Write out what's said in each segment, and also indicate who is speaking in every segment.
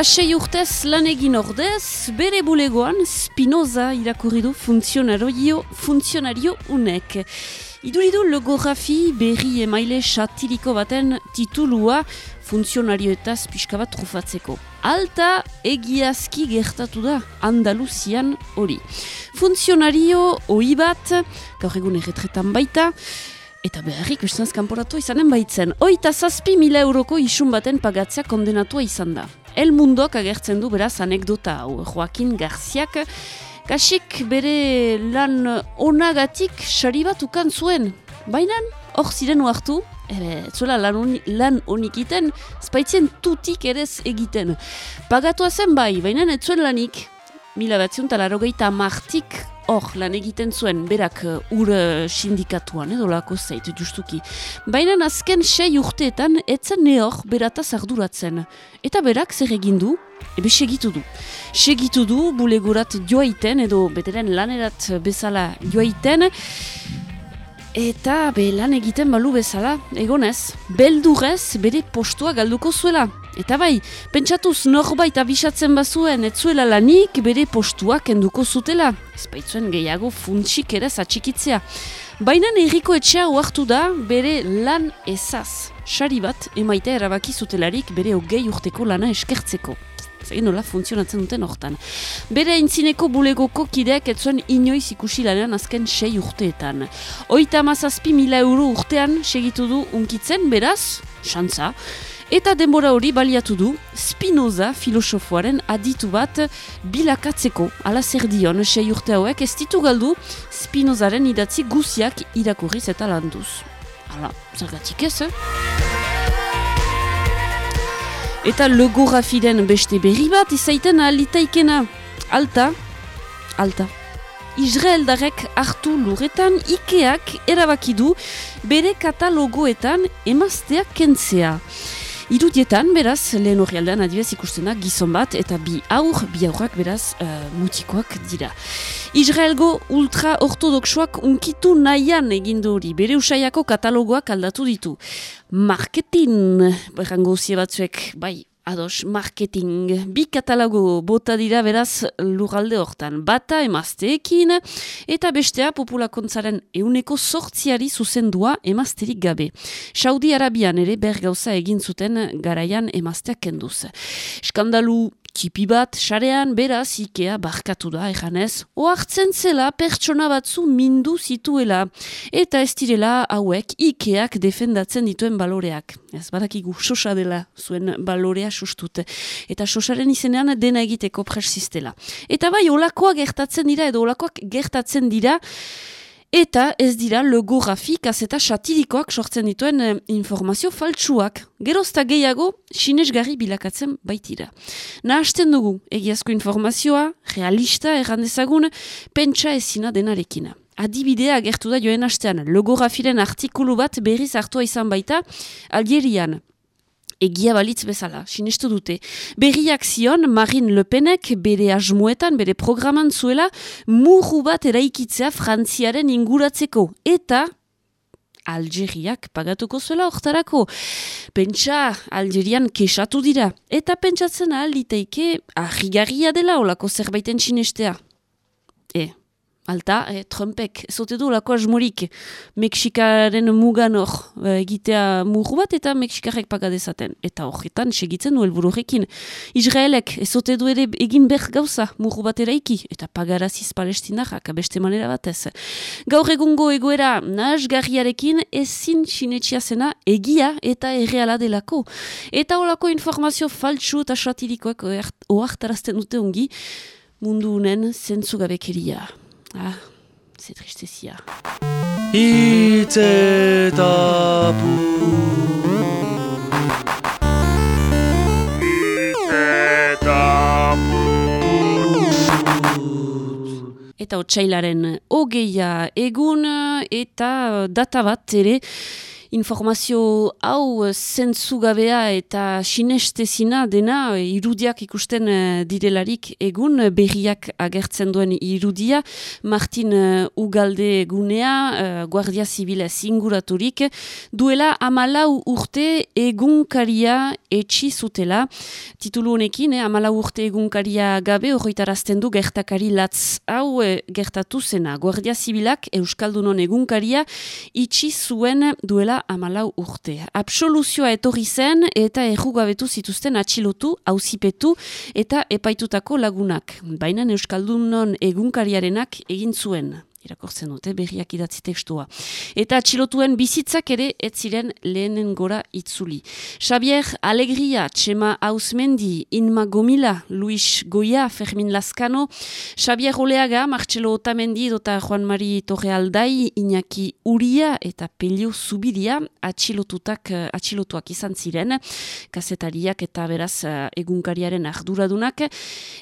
Speaker 1: Eta sei urtez lan egin ordez, bere bulegoan Spinoza irakurri du funtzionario, funtzionario unek. Iduridu logografi berri emaile satiriko baten titulua funtzionarioetaz pixka bat trufatzeko. Alta egiazki gertatu da Andaluzian hori. Funtzionario hoi bat, gaur egun erretretan baita, Eta beharrik ustenaz kanporatu izanen baitzen. Oita zazpi mila euroko isun baten pagatzea kondenatua izan da. El Mundok agertzen du beraz anekdota hau. Joaquin Garziak, kasik bere lan onagatik sari bat ukan zuen. Baina, hor ziren uartu, ere, zuela lan, on, lan onikiten, spaitzen tutik ere egiten. Pagatua zen bai, baina ez zuen lanik. Mila batzion talarrogeita martik hor lan egiten zuen berak uh, ur uh, sindikatuan edo lako zeit justuki. Baina azken sei urteetan etzen ne hor berataz arduratzen. Eta berak zer egin du? Ebe segitu du. Segitu du bulegurat joaiten edo beteren lanerat bezala joaiten. Eta be lan egiten balu bezala, egonez, beldurez bere postua galduko zuela. Eta bai, pentsatuz norbait abisatzen bazuen etzuela lanik bere postuak enduko zutela. Ez baitzuen gehiago funtsik ere zatxikitzea. Baina erriko etxea uartu da bere lan ezaz. Sari bat, emaita erabaki zutelarik bere hogei urteko lana eskertzeko. Zegin nola funtzionatzen duten hortan. Bere aintzineko bulegoko kideak etzuen inoiz ikusi lanean azken sei urteetan. Oita amazazpi mila euro urtean segitu du unkitzen, beraz, xantza, Eta denbora hori baliatu du Spinoza filosofoaren aditu bat bilakatzeko ala zer dion sei urte hauek ez ditu galdu Spinozaren idatzi guziak irakurriz eta landuz. Hala, zergatik ez, eh? Eta logografiren beste berri bat izaiten alitaikena. Alta, alta. Israel darek hartu lurretan Ikeak erabakidu bere katalogoetan emazteak kentzea. Irudietan, beraz, lehen hori aldean adibez ikustena gizon bat eta bi aur, bi aurrak beraz uh, mutikoak dira. Israelgo ultra-ortodoxoak unkitu nahian egindu hori, bere usaiako katalogoak aldatu ditu. Marketing, berrango batzuek, bai, Ados, marketing. Bi katalago bota dira beraz lurralde hortan. Bata emazteekin eta bestea populakontzaren euneko sortziari zuzendua emazterik gabe. Saudi Arabian ere bergauza egin zuten garaian emazteak kenduz. Skandalu Kipi bat, sarean, beraz, Ikea barkatu da, ejanez, oartzen zela pertsona batzu mindu zituela, eta ez direla hauek Ikeak defendatzen dituen baloreak. Ez badakigu, sosa dela zuen balorea sustut. Eta sosaren izenean dena egiteko presistela. Eta bai, olakoak gertatzen dira, edo olakoak gertatzen dira, Eta ez dira logografikaz eta satirikoak sortzen dituen eh, informazio faltsuak. Gerozta gehiago, sinesgarri bilakatzen baitira. Nahasten dugu, egiazko informazioa, realista, errandezagun, pentsa ezina denarekina. Adibidea gertu da joen hastean, logografiren artikulu bat berriz hartua izan baita, Algerian, egia balitz bezala, sinestu dute. Berriak zion, Marine Le Penek bere asmoetan, bere programan zuela, murru bat eraikitzea frantziaren inguratzeko. Eta, Algeriak pagatuko zuela hortarako. Pentsa, Algerian kesatu dira. Eta pentsatzen ahal diteike, ahigarria dela olako zerbaiten sinestea. E, Alta, eh, Trumpek, zote du lako asmorik Mexikaren mugan hor eh, egitea murru bat eta Mexikarek pagadezaten. Eta horretan segitzen du helbururekin. Israelek, ezote du ere egin ber gauza murru bat eraiki eta pagaraziz palestinarrak beste manera batez. Gaur egungo egoera nahasgarriarekin ezin sinetxia zena egia eta erreala delako. Eta horako informazio faltsu eta satirikoak oartarazten dute ongi mundu unen zentzugabekeria. Ah, c'est tristessia. Hitz eta Eta otxailaren ogeia egun eta data bat ere informazio hau eh, zentzugabea eta sinestezina dena eh, irudiak ikusten eh, direlarik egun. Berriak agertzen duen irudia Martin Ugalde gunea Guardia Zibila zinguraturik. Duela amalau urte egunkaria etxi zutela. Titulu honekin eh, amalau urte egunkaria gabe horretarazten du gertakari latz hau gertatu zena. Guardia Zibilak Euskaldunon egunkaria itxi zuen duela amalau urte. Absoluzioa etorri zen eta errugabetu zituzten atxilotu, auzipetu eta epaitutako lagunak. Baina Euskaldunon egunkariarenak egin zuen irakortzen dute berriak idatzi tekstua. Eta atxilotuen bizitzak ere ez ziren lehenen gora itzuli. Xavier Alegria, Txema Ausmendi, Inma Gomila, Luis Goia, Fermin Lascano, Xavier Oleaga, Marcelo Otamendi, dota Juan Mari Torrealdai, Iñaki Uria eta Pelio Zubidia atxilotutak, atxilotuak izan ziren, kazetariak eta beraz eh, egunkariaren arduradunak,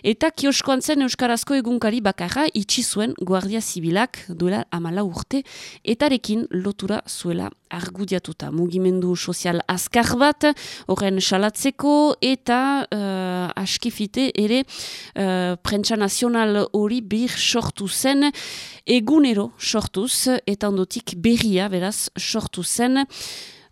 Speaker 1: eta kioskoan zen Euskarazko egunkari bakarra itxi zuen Guardia Zibilak duela amala urte etarekin lotura zuela argudiatuta. Mugimendu sozial azkar bat, horren salatzeko eta uh, askifite ere uh, prentsa nazional hori bir sortu zen egunero sortuz eta ondotik berria beraz sortu zen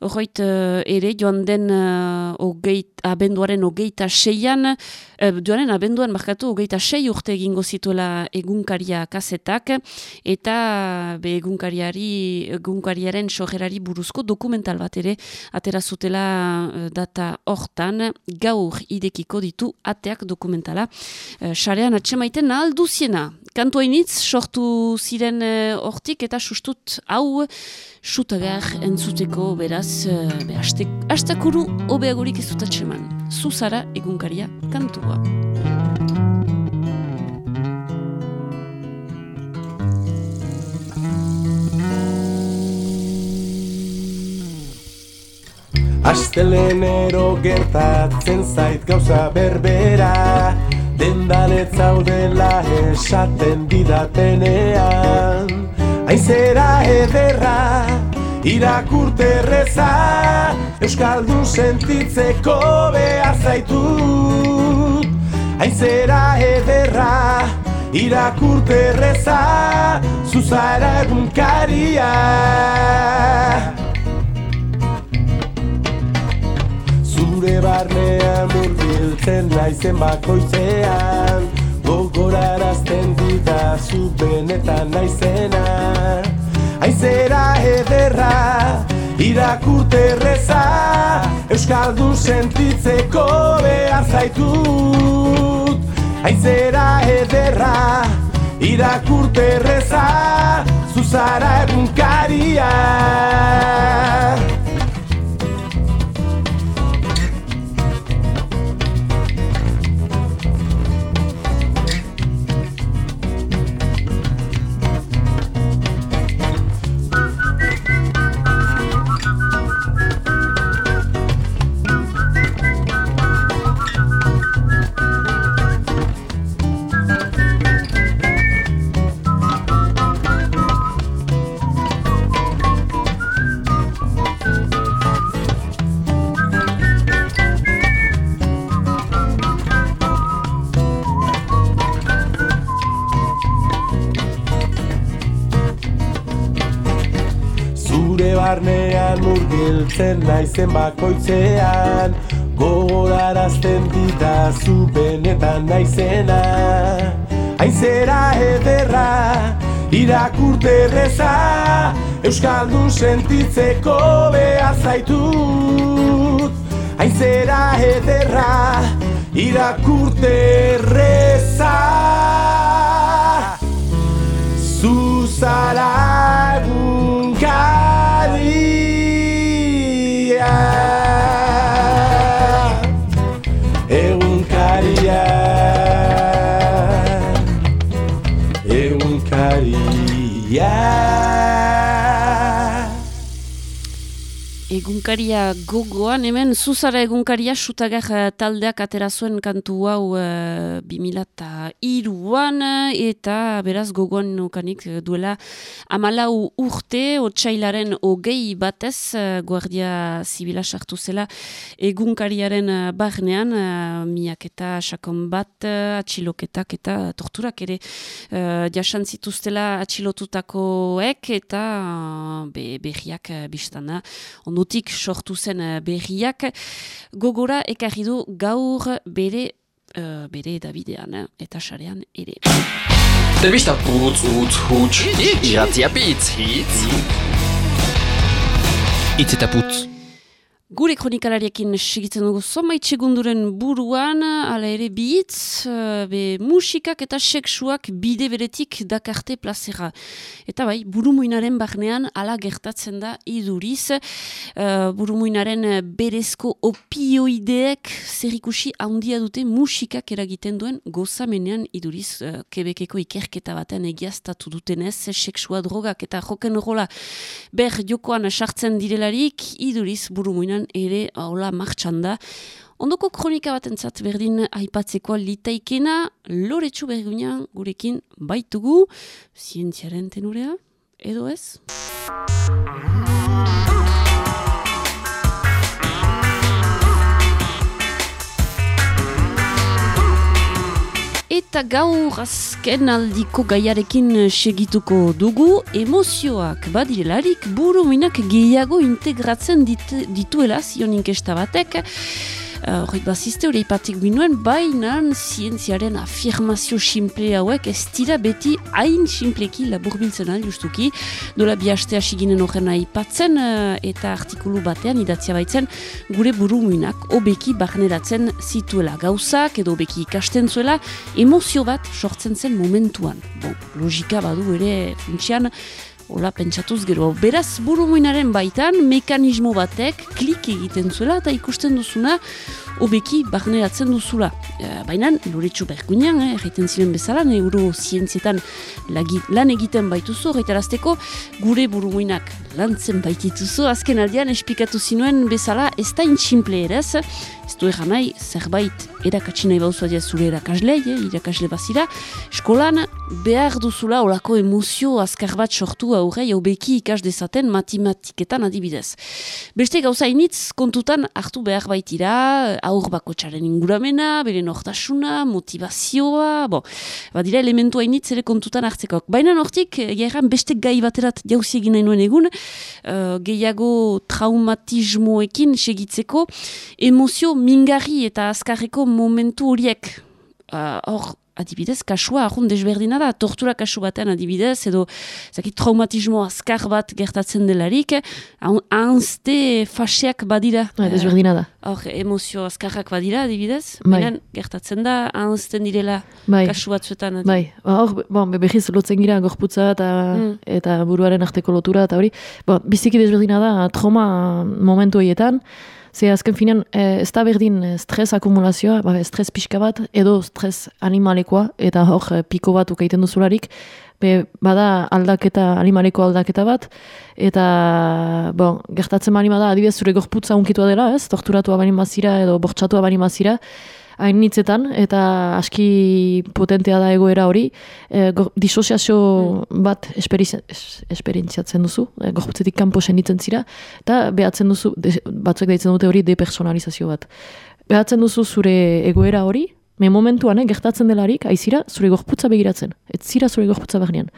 Speaker 1: Horroit uh, ere joan den uh, ogeit, abenduaren ogeita seian, uh, joanen abenduan markatu ogeita sei urte egingo zituela egunkaria kasetak, eta be egunkariari, egunkariaren sogerari buruzko dokumental bat ere, atera zutela uh, data hortan, gaur idekiko ditu ateak dokumentala. Uh, sarean atxemaiten alduziena, kantoainitz sortu ziren hortik eta sustut hau sutagar entzuteko beraz, uh, hastakuru obeagorik ez dutatxeman. Zuzara egunkaria kantua.
Speaker 2: Astelenero gertatzen zait gauza berbera Dendanet zaudela esaten didatenean Aizera ederra, irakurte reza Euskaldun sentitzeko behar zaitut Aizera ederra, irakurte reza Zuzara egunkaria Zure barnean murgiltzen naizen bakoitzean. Gogorarazten ditazu benetan naizena. Aizera ederra, irakurte reza Euskaldun sentitzeko behar zaitut. Aizera ederra, irakurte reza Zuzara egunkaria murgiltzen naizen bakoitzean. Gogorarazten ditazu benetan naizena. Aizera ederra, irakurte reza Euskaldun sentitzeko behar zaitut. Aizera ederra, irakurte reza Zuzara
Speaker 1: Egunkaria gogoan, hemen zuzara egunkaria sutagar eh, taldeak atera kantu hau e, bimilata iruan eta beraz gogoan nukanik duela amalau urte, otxailaren ogei batez, eh, guardia zibila sartu zela egunkariaren barnean, miak eta sakon bat, atxiloketak eta torturak ere e, jasan zituztela atxilotutakoek eta be, behiak biztana. Ondutik sortu zen eh, berriak gogora ekarri du gaur bere uh, bere Davidean eh, eta sarean ere.
Speaker 3: Telebista putz, utz, huts, iratzia pitz, hitz. Itz eta putz.
Speaker 1: Gure kronikalariekin segitzen dugu zomaitsegunduren buruan, ala ere bitz, eh, be musikak eta seksuak bide beretik dakarte plazera. Eta bai, burumuinaren barnean ala gertatzen da iduriz. Uh, burumuinaren berezko opioideek zerikusi handia dute musikak eragiten duen gozamenean iduriz. Uh, kebekeko ikerketa baten egiaztatu dutenez, seksua drogak eta joken rola ber jokoan sartzen direlarik iduriz burumuinan ere hola martxan da. Ondoko kronika bat entzat berdin aipatzeko litaikena, loretsu bergunean gurekin baitugu, zientziaren tenurea, edo ez? Eta gaur azken aldiko gaiarekin segituko dugu, emozioak badirelarik buru minak gehiago integratzen dit, dituela zion inkesta batek, horrek uh, bazizte hori ipatik binuen, baina zientziaren afirmazio simple hauek ez dira beti hain simpleki laburbiltzen al justuki, dola bi haste ginen horren aipatzen uh, eta artikulu batean idatzia baitzen gure burumuinak obeki barneratzen zituela gauzak edo obeki ikasten zuela emozio bat sortzen zen momentuan. Bon, logika badu ere funtsian Ola, pentsatuz gero, beraz burumuinaren baitan mekanismo batek klik egiten zuela eta ikusten duzuna obeki barneratzen duzula. E, Baina, loretsu bergunean, eh, egiten ziren bezala, zientzietan lan egiten baituzu, reiterazteko gure burumuinak lantzen baitituzu, azken aldean espikatu zinuen bezala, ez da intximple erez, ez du egan nahi, zerbait erakatsi nahi bauzua dira zure erakaslei, eh, irakasle bazira, eskolan behar duzula olako emozio azkar bat sortu aurrei obeki ikas dezaten matematiketan adibidez. Beste gauza initz kontutan hartu behar baitira, aur bako txaren inguramena, bere nortasuna, motivazioa, bo, badira elementu hainitz ere kontutan hartzeko. Baina nortik, gehan beste gai baterat jauzi egin nahi nuen egun, uh, gehiago traumatismoekin segitzeko, emozio mingarri eta azkarreko momentu horiek. Uh, hor adibidez, kasua ahun desberdina da, tortura kasu batean adibidez, edo zaki, traumatismo azkar bat gertatzen delarik, anzte faseak badira.
Speaker 4: Ba, desberdina da.
Speaker 1: Hor, emozio azkarrak badira adibidez,
Speaker 4: bai.
Speaker 1: gertatzen da, anzten direla
Speaker 4: bai.
Speaker 1: kasu batzuetan.
Speaker 4: Bai, ba, hor, bon, behiz lotzen gira gorputza eta, mm. eta buruaren arteko lotura, eta hori, bon, biziki desberdina da, trauma momentu horietan, Ze azken finean, e, ez da berdin eh, stres akumulazioa, ba, stres pixka bat, edo stres animalekoa, eta hor eh, piko bat ukaiten duzularik, be, bada aldaketa, animaleko aldaketa bat, eta bon, gertatzen bani bada, adibidez zure gorputza unkitua dela, ez, torturatu abani mazira, edo bortxatu abani mazira, hain nitzetan, eta aski potentea da egoera hori, e, disoziazio mm. bat esperientziatzen duzu, e, gorputzetik kanpo senitzen zira, eta behatzen duzu, de, batzuek daitzen dute hori depersonalizazio bat. Behatzen duzu zure egoera hori, me momentuan, eh, gertatzen delarik, aizira, zure gorputza begiratzen, ez zira zure gorputza behar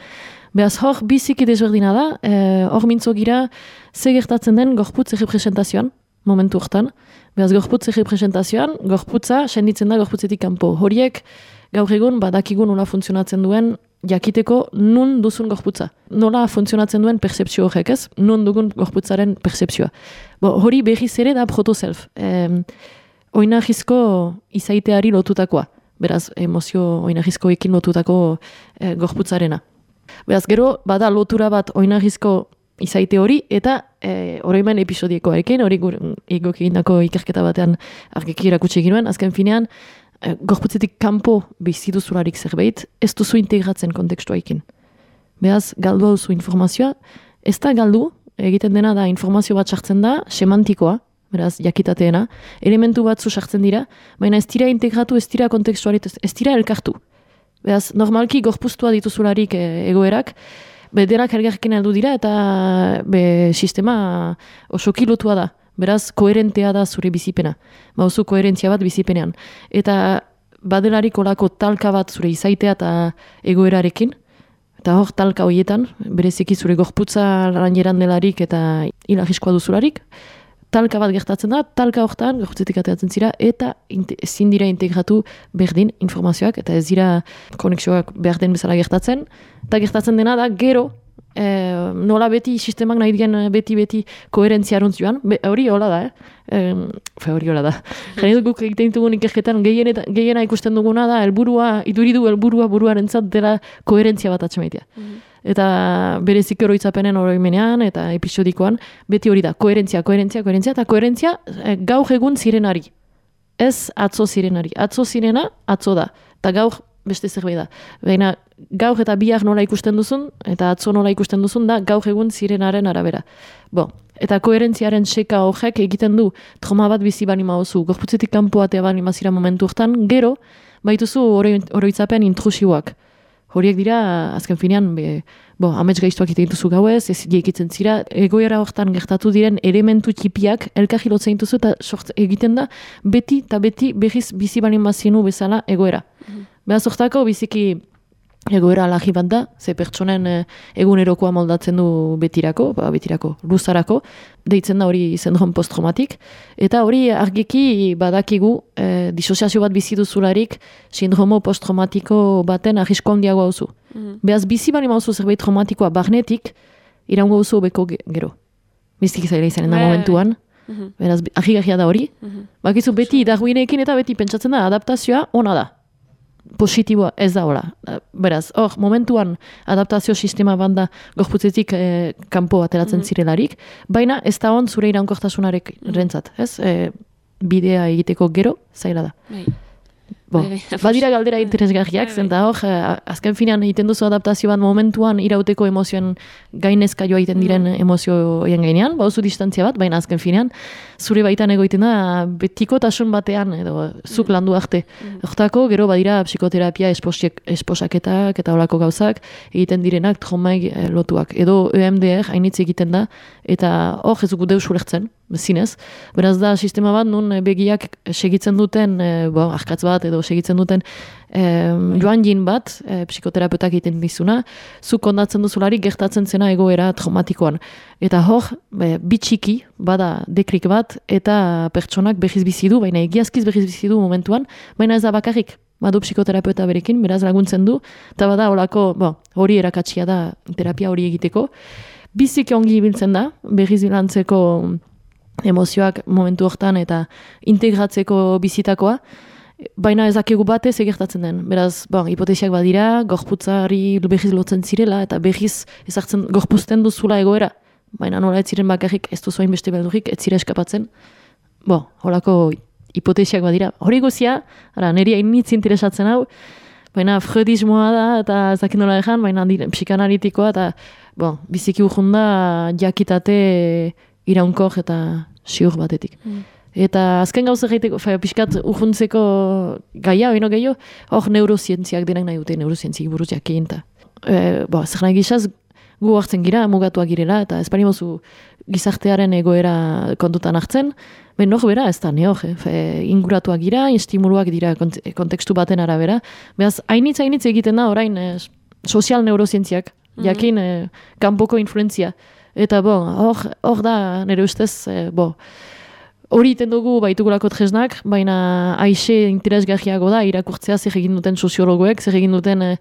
Speaker 4: Beaz hor biziki desberdina da, e, hor mintzo gira, ze gertatzen den gorputze representazioan, momentu hortan. Beraz, gorputze representazioan, gorputza senditzen da gorputzetik kanpo. Horiek, gaur egun, badakigun nola funtzionatzen duen, jakiteko nun duzun gorputza. Nola funtzionatzen duen percepzio horrek ez, nun dugun gorputzaren percepzioa. Bo, hori behiz ere da proto-self. E, oinahizko izaiteari lotutakoa. Beraz, emozio oinahizko ekin lotutako e, gorputzarena. Beraz, gero, bada lotura bat oinahizko izaite hori, eta e, oroimen episodiekoarekin, hori egok egindako ikerketa batean argeki irakutsi egin azken finean, e, gorputzetik kanpo bizitu zularik zerbait, ez duzu integratzen kontekstuaikin. Beaz, galdu hau zu informazioa, ez da galdu, egiten dena da informazio bat sartzen da, semantikoa, beraz, jakitateena, elementu batzu sartzen dira, baina ez dira integratu, ez dira kontekstualit, ez dira elkartu. Beraz, normalki gorpuztua dituzularik e, egoerak, be, denak elgarrekin heldu dira eta be, sistema oso kilotua da. Beraz, koherentea da zure bizipena. Bauzu koherentzia bat bizipenean. Eta badelarik olako talka bat zure izaitea eta egoerarekin, eta hor talka horietan, bereziki zure gorputza lanjeran delarik eta ilahiskoa duzularik, talka bat gertatzen da, talka hortan, gorputzetik ateratzen zira, eta ezin dira integratu berdin informazioak, eta ez dira konexioak berdin bezala gertatzen, eta gertatzen dena da, gero, e, nola beti sistemak nahi digen beti-beti koherentzia joan, hori hola da, eh? E, hori hola da. Jari guk egiten dugun ikerketan gehiena ikusten duguna da, helburua iduridu helburua buruaren zat dela koherentzia bat atxemaitea. Mm Eta berezik oroitzapenen oroimenean eta episodikoan, beti hori da, koherentzia, koherentzia, koherentzia, eta koherentzia e, gaur egun zirenari. Ez atzo zirenari. Atzo zirena, atzo da. Eta gaur beste zerbait da. Baina gaur eta biak nola ikusten duzun, eta atzo nola ikusten duzun da, gaur egun zirenaren arabera. Bo, eta koherentziaren seka horrek egiten du trauma bat bizi bani mauzu, gorputzetik kanpoatea bani mazira momentu hortan, gero, baituzu oroitzapen intrusiboak. Horiek dira, azken finean, be, bo, amets gaiztuak ite dituzu gauez, ez diekitzen zira, egoera hortan gertatu diren elementu txipiak, elkahilotzen dituzu eta sort egiten da, beti eta beti behiz bizi bani mazinu bezala egoera. Mm -hmm. Biziki egoera alagi bat da, ze pertsonen e, egunerokoa moldatzen du betirako, ba, betirako, luzarako, deitzen da hori zendron posttraumatik, eta hori argiki badakigu e, disoziazio bat bizi duzularik sindromo posttraumatiko baten ahisko handiago hauzu. Mm Beaz, bizi bali mauzu zerbait traumatikoa barnetik, irango hauzu beko gero. Biztik zaila izanen da momentuan, mm -hmm. beraz, ahigahia da hori. Mm -hmm. Bakizu beti darguinekin eta beti pentsatzen da adaptazioa ona da positiboa ez da hola. Beraz, hor, momentuan adaptazio sistema banda gorputzetik eh, kanpo ateratzen mm zirelarik, baina ez da hon zure iraunkortasunarek mm rentzat, ez? Eh, bidea egiteko gero, zaila da. Bai. Bo, bai, bai. badira galdera interesgarriak, zen da hor, eh, azken finean egiten duzu adaptazioan momentuan irauteko emozioen gainezka joa egiten diren mm. emozioen gainean, bauzu distantzia bat, baina azken finean, zure baitan egoiten da, betiko tasun batean, edo zuk mm. landu arte. Mm. gero badira psikoterapia esposaketak eta olako gauzak, egiten direnak traumaik eh, lotuak. Edo EMDR hainitz egiten da, eta hor ez deus ulertzen, zinez. Beraz da, sistema bat, nun eh, begiak segitzen duten, e, bo, arkatz bat, edo segitzen duten, e, joan jin bat, e, psikoterapeutak egiten dizuna, zu kondatzen duzularik gertatzen zena egoera traumatikoan. Eta hor, e, bitxiki, bada dekrik bat, eta pertsonak behiz bizidu, baina egiazkiz behiz bizidu momentuan, baina ez da bakarrik, badu psikoterapeuta berekin, beraz laguntzen du, eta bada holako, bo, hori erakatsia da terapia hori egiteko, Bizik ongi ibiltzen da, behiz bilantzeko emozioak momentu hortan eta integratzeko bizitakoa, baina ezakigu batez egertatzen den. Beraz, bon, hipotesiak badira, gorputzari behiz lotzen zirela, eta behiz ezartzen gorpuzten duzula egoera. Baina nola ez ziren bakarrik ez duzu beste beldurik, ez zire eskapatzen. Bo, holako hipotesiak badira. Hori guzia, ara, niri hain interesatzen hau, baina freudismoa da, eta ezakin nola ezan, baina psikanalitikoa, eta bon, biziki ujunda jakitate iraunkor eta siur batetik. Mm. Eta azken gauza gaiteko, fa, pixkat urhuntzeko gaia, oino gehiago, hor neurozientziak denak nahi dute, neurozientzik buruz jakeen, eta e, bo, zer nahi gizaz, gu hartzen gira, mugatuak girela, eta ez mozu gizartearen egoera kontutan hartzen, ben hor bera, ez da, ne eh, inguratuak gira, instimuluak dira kontekstu baten arabera, behaz, hainitz hainitz egiten da, orain, eh, sozial neurozientziak, mm jakin, eh, kanpoko influenzia, Eta bo, hor, hor da, nire ustez, e, bo, hori iten dugu baitugulako tresnak, baina aixe interesgarriago da, irakurtzea zer egin duten soziologoek, zer egin duten eh,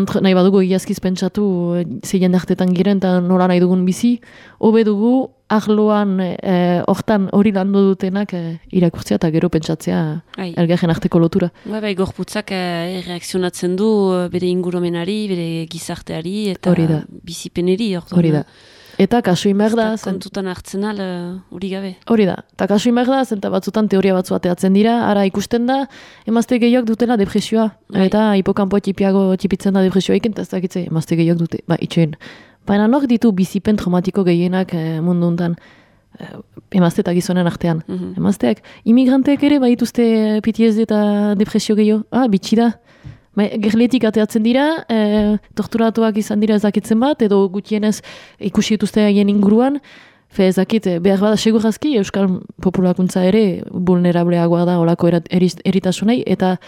Speaker 4: antro, nahi badugu iazkiz pentsatu eh, zeien dartetan giren eta nola nahi dugun bizi, hobe dugu ahloan eh, hortan hori landu dutenak eh, irakurtzea eta gero pentsatzea elgarren arteko lotura.
Speaker 1: Bai, bai, gorputzak eh, reakzionatzen du bere ingurumenari, bere gizarteari eta bizipeneri.
Speaker 4: Hori da. Eta kasu behar da.
Speaker 1: Kontutan hartzen al, hori gabe.
Speaker 4: Hori da. Eta kasu behar da, zenta batzutan teoria batzu ateatzen dira, ara ikusten da, emazte gehiak dutela depresioa. Bai. Eta hipokampoa txipiago txipitzen da depresioa iken, eta ez dakitze, emazte gehiak dute. Ba, itxoen, Baina nok ditu bizipen traumatiko gehienak e, mundu untan, e, emazte eta gizonen artean.
Speaker 1: Mhm.
Speaker 4: Emazteak, imigranteek ere badituzte PTSD eta depresio gehiago. Ah, bitxi da. Ba, gerletik ateatzen dira, e, torturatuak izan dira ezakitzen bat, edo gutienez ikusi dituzte haien inguruan, Fe ezakit, eh, behar bada segurazki Euskal populakuntza ere vulnerableagoa da olako erat, eriz- eritasunei, eta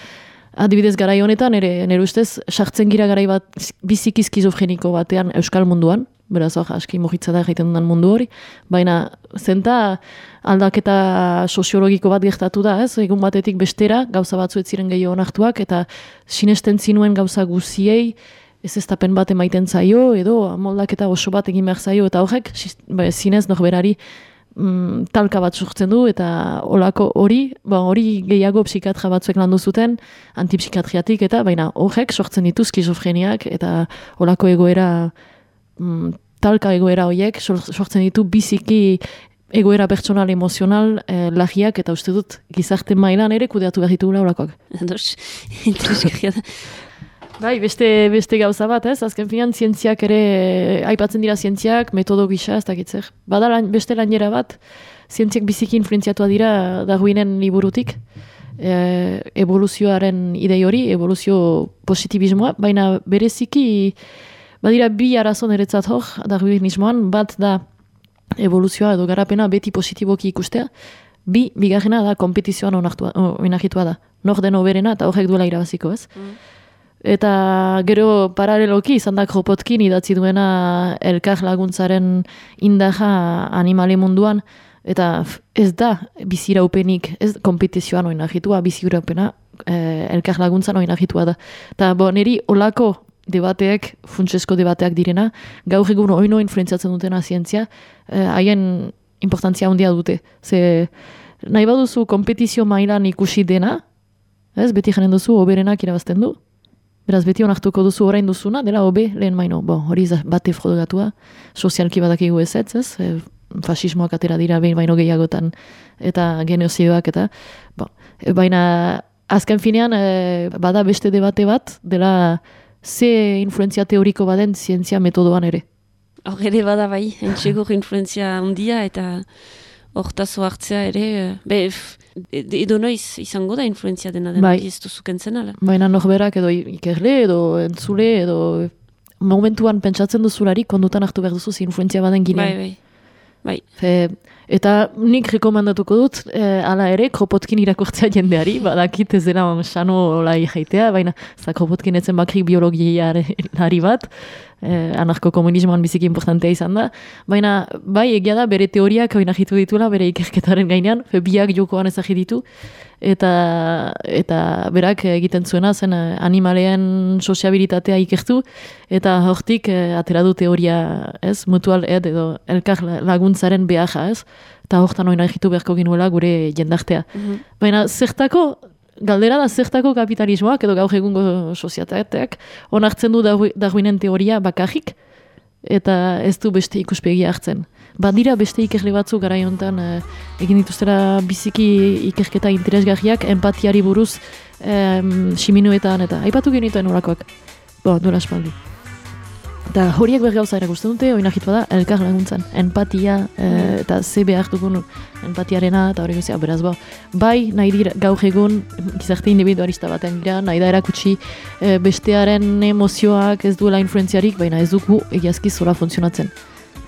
Speaker 4: adibidez garai honetan, ere nire ustez, sartzen gira garai bat biziki batean Euskal munduan, beraz hor, aski mojitza da egiten dudan mundu hori, baina zenta aldaketa soziologiko bat gertatu da, ez? Egun batetik bestera, gauza batzu ez ziren gehiago onartuak, eta sinesten zinuen gauza guziei, ez ez bat emaiten zaio, edo moldaketa oso bat egin behar zaio, eta horrek, ba, zinez norberari mm, talka bat sortzen du, eta olako hori, ba, hori gehiago psikatra batzuek landu zuten, antipsikiatriatik, eta baina horrek sortzen ditu skizofreniak, eta olako egoera, mm, talka egoera horiek sor- sortzen ditu biziki egoera pertsonal, emozional, eh, lagiak, eta uste dut gizarte mailan ere kudeatu behar ditugula olakoak.
Speaker 1: Ados, interesgarria da.
Speaker 4: Bai, beste, beste gauza bat, ez? Azken finan, zientziak ere, eh, aipatzen dira zientziak, metodo gisa, ez dakit zer. Bada lan, beste lanera bat, zientziak biziki influenziatua dira Darwinen liburutik, e, evoluzioaren idei hori, evoluzio positibismoa, baina bereziki, badira bi arazo niretzat hor, Darwinismoan, bat da evoluzioa edo garapena beti positiboki ikustea, bi, bigarrena da kompetizioan onartua, oinahitua da. Nor den oberena eta horrek duela irabaziko, ez? Eta gero paraleloki izan da Kropotkin idatzi duena elkar laguntzaren indaja animale munduan, eta ez da biziraupenik, ez kompetizioan oinahitua, biziraupena eh, elkar laguntzan oinahitua da. Eta bo, niri olako debateek, funtsesko debateak direna, gaur egun oino influenziatzen dutena zientzia, eh, haien importantzia handia dute. Ze nahi baduzu kompetizio mailan ikusi dena, ez, beti janen duzu, oberenak irabazten du. Beraz, beti onartuko duzu orain duzuna, dela hobe lehen maino. Bo, hori bate frogatua, sozialki badakigu ez ez, ez? E, fasismoak atera dira behin baino gehiagotan, eta genozidoak eta, bo, baina azken finean e, bada beste debate bat, dela ze influenzia teoriko baden zientzia metodoan ere.
Speaker 1: Hor ere bada bai, entxegur influenzia handia eta hortazo hartzea ere, eh, be, e- edo noiz izango da influenzia dena dena,
Speaker 4: Bai.
Speaker 1: ez duzu kentzen ala.
Speaker 4: Baina norberak edo ikerle, edo entzule, edo momentuan pentsatzen duzulari kondutan hartu behar duzu ze influenzia baden ginean.
Speaker 1: Bai, bai. Bai,
Speaker 4: Fe, eta nik rekomendatuko dut, eh, ala ere, Kropotkin irakurtzea jendeari, badakit ez dela on sano lai jaitea, baina za Kropotkin etzen bakrik biologiari bat, eh, anarko-komunismoan biziki importantea izan da, baina bai egia da bere teoriak oinahitu ditula bere ikerketaren gainean, biak jokoan ezagit ditu, eta, eta berak egiten zuena zen eh, animaleen soziabilitatea ikertu, eta hortik eh, atera du teoria, ez, mutual ed edo elkar la- laguntzaren beharra, ez, eta hortan oina egitu beharko ginuela gure jendartea. Baina zertako, galdera da zertako kapitalismoak edo gaur egungo sozietateak onartzen du Darwi- Darwinen teoria bakarrik, eta ez du beste ikuspegia hartzen. Badira beste ikerle batzu garai honetan eh, egin dituztera biziki ikerketa interesgarriak empatiari buruz em, siminoetan eta aipatu genituen horakoak. Bo, duela espaldi. Eta horiek bergauza erakusten dute, oinahitua da, elkar laguntzan, empatia, eh, eta ze behar dugun empatiarena, eta hori guztia, beraz, bo, bai, nahi dira, gaur egun, gizarte individualista baten gira, nahi da erakutsi eh, bestearen emozioak ez duela influenziarik, baina ez dugu egiazki zola funtzionatzen.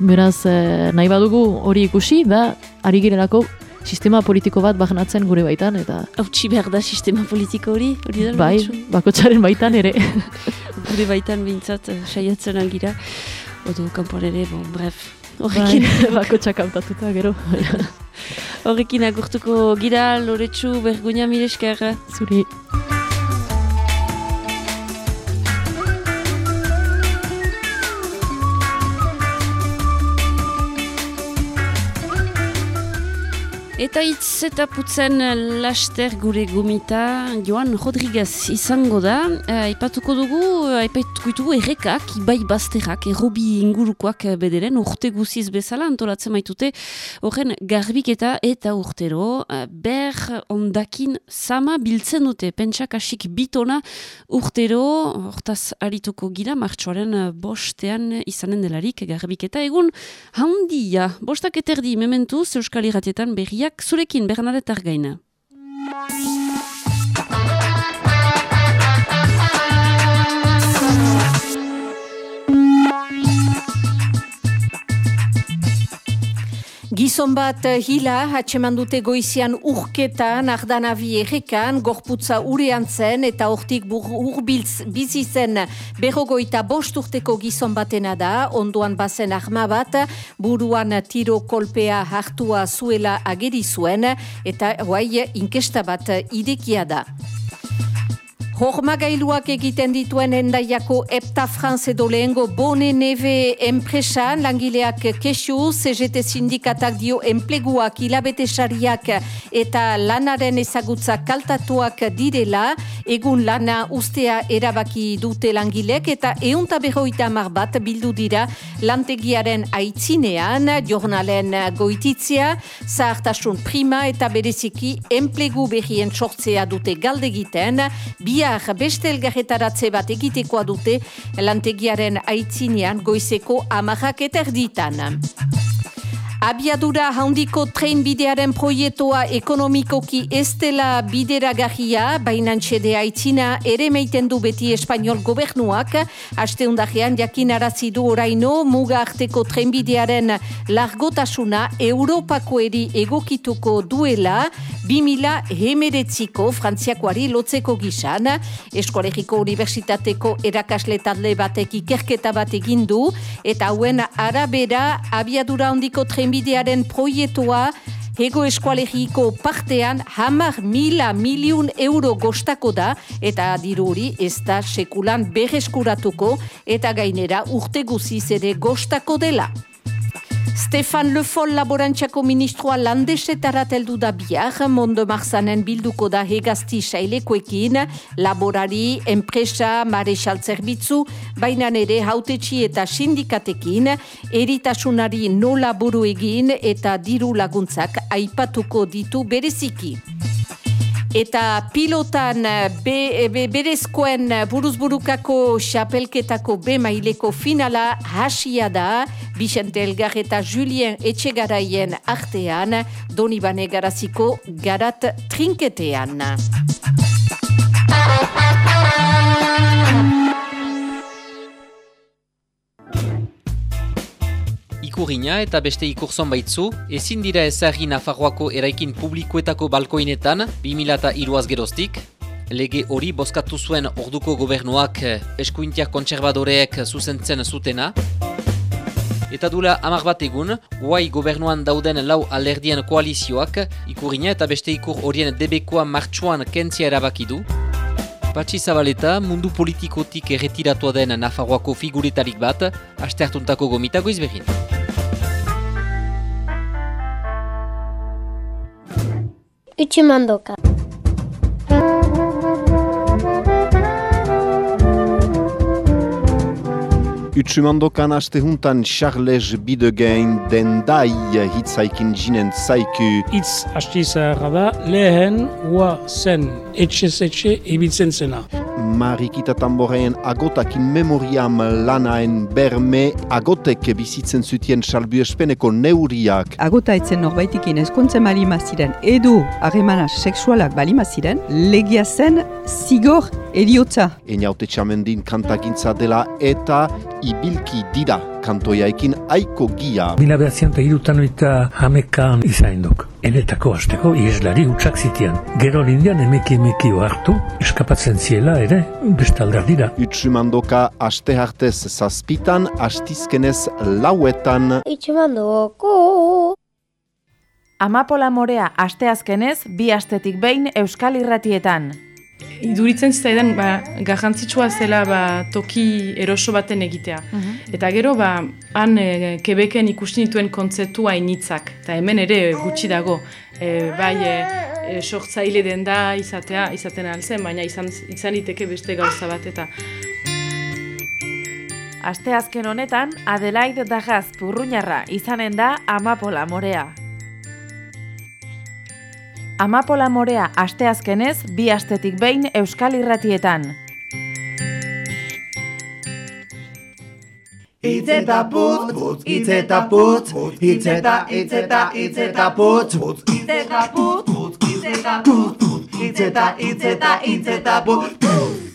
Speaker 4: Beraz, eh, nahi badugu hori ikusi, da, ari girelako sistema politiko bat bahnatzen gure baitan, eta
Speaker 1: hautsi behar da sistema politiko hori, hori da,
Speaker 4: bai,
Speaker 1: Loretsu?
Speaker 4: bakotsaren baitan ere.
Speaker 1: gure baitan behintzat eh, saiatzen algira, odo kanpoan ere, bon, bref,
Speaker 4: bai,
Speaker 1: horrekin,
Speaker 4: bakotsak hautatuta gero.
Speaker 1: horrekin agurtuko gira, Loretsu, berguina mire esker.
Speaker 4: Zuri.
Speaker 1: Eta hitz eta putzen laster gure gomita Joan Rodriguez izango da. Eh, aipatuko dugu, aipatuko dugu errekak, ibai bazterrak, errobi ingurukoak bederen, urte guziz bezala antolatzen maitute, horren garbiketa eta urtero, eh, ber ondakin sama biltzen dute, pentsak asik bitona urtero, hortaz arituko gira, martxoaren bostean izanen delarik garbiketa egun handia. Bostak eterdi mementuz, Euskal Iratietan berriak zurekin Bernadette Argaina.
Speaker 5: Gizon bat eh, hila hatxeman dute goizian urketan, ardanabi errekan, gorputza urean zen eta hortik urbiltz bizi zen berrogoita bost urteko gizon batena da, onduan bazen arma bat, buruan tiro kolpea hartua zuela ageri zuen eta guai inkesta bat idekia da. Hormagailuak egiten dituen endaiako Epta France edo lehengo Bone Neve enpresan, langileak kesu, CGT sindikatak dio enpleguak hilabete sariak eta lanaren ezagutza kaltatuak direla, egun lana ustea erabaki dute langilek eta eunta behoita amar bat bildu dira lantegiaren aitzinean, jornalen goititzia, zahartasun prima eta bereziki enplegu behien sortzea dute galdegiten, bia bihar beste elgarretaratze bat egitekoa dute lantegiaren aitzinean goizeko amarrak eta erditan. Abiadura handiko trenbidearen proietoa ekonomikoki ez dela bidera gahia, baina txede aitzina ere meiten du beti espanol gobernuak, haste undajean jakin arazidu oraino muga arteko trenbidearen largotasuna Europako eri egokituko duela, 2000 hemeretziko frantziakoari lotzeko gizan, Eskolegiko Universitateko erakasle talde batek ikerketa bat egindu, eta hauen arabera abiadura handiko trenbidearen trenbidearen proietoa Hego eskualegiko partean hamar mila miliun euro gostako da eta diru hori ez da sekulan berreskuratuko eta gainera urte guziz ere gostako dela. Stefan Lefol laborantxako ministroa landesetarat eldu da biar, Mondo Marzanen bilduko da hegazti sailekoekin, laborari, enpresa, marexal zerbitzu, baina ere hautetxi eta sindikatekin, eritasunari nola buru egin eta diru laguntzak aipatuko ditu bereziki. Eta pilotan eh, be, be, berezkoen eh, buruzburukako xapelketako be maileko finala hasia da Bixente Elgar eta Julien Etxegaraien artean Donibane Garaziko garat trinketean.
Speaker 6: Ikurina eta beste ikurzon baitzu, ezin dira ezagri Nafarroako eraikin publikoetako balkoinetan 2000 iruaz geroztik, lege hori bozkatu zuen orduko gobernuak eskuintiak kontserbadoreek zuzentzen zutena, Eta dula amak bat egun, guai gobernuan dauden lau alerdien koalizioak, ikurina eta beste ikur horien debekoa martxuan kentzia erabakidu. Patsi Zabaleta mundu politikotik erretiratua den Nafarroako figuretarik bat, aste hartuntako gomitago izberin.
Speaker 7: Utsumandoka.
Speaker 8: Utsumandokan aste juntan Charles Bidegain den dai hitzaikin jinen zaiku.
Speaker 9: Itz hastizarra da lehen ua zen etxe-zetxe ibiltzen zena.
Speaker 8: Marikita Tamboreen agotakin memoriam lanaen berme agotek bizitzen zutien salbu espeneko neuriak.
Speaker 10: Agota etzen norbaitikin eskontzen balima ziren edu harremana seksualak balima ziren, legia zen zigor eriotza.
Speaker 8: Einaute txamendin kantagintza dela eta ibilki dira kantoiaekin aiko gia.
Speaker 11: Mila behatzean pegirutan oita hamekan izaindok. Enetako hasteko ieslari utxak zitian. Gero lindian emeki emeki hartu, eskapatzen ziela ere, bestalder dira.
Speaker 8: Utsumandoka aste hartez zazpitan, astizkenez lauetan.
Speaker 7: Utsumandoko!
Speaker 12: Amapola morea asteazkenez bi astetik behin Euskal Irratietan. Iduritzen zitaidan ba, garrantzitsua zela ba, toki eroso baten egitea. Mhm. Eta gero, ba, han e, kebeken ikusten dituen kontzeptua initzak, eta hemen ere gutxi dago. E, bai, e, sortzaile den da izatea, izaten alzen, baina izan, izan iteke beste gauza bat eta
Speaker 13: Aste azken honetan, Adelaide Dagaz Purruñarra izanen da Amapola Morea. Amapola Morea aste azkenez bi astetik behin Euskal Irratietan.
Speaker 14: Itzeta putz, putz, itzeta putz, itzeta, itzeta, itzeta putz, itzeta putz, itzeta putz, itzeta, itzeta, itzeta putz,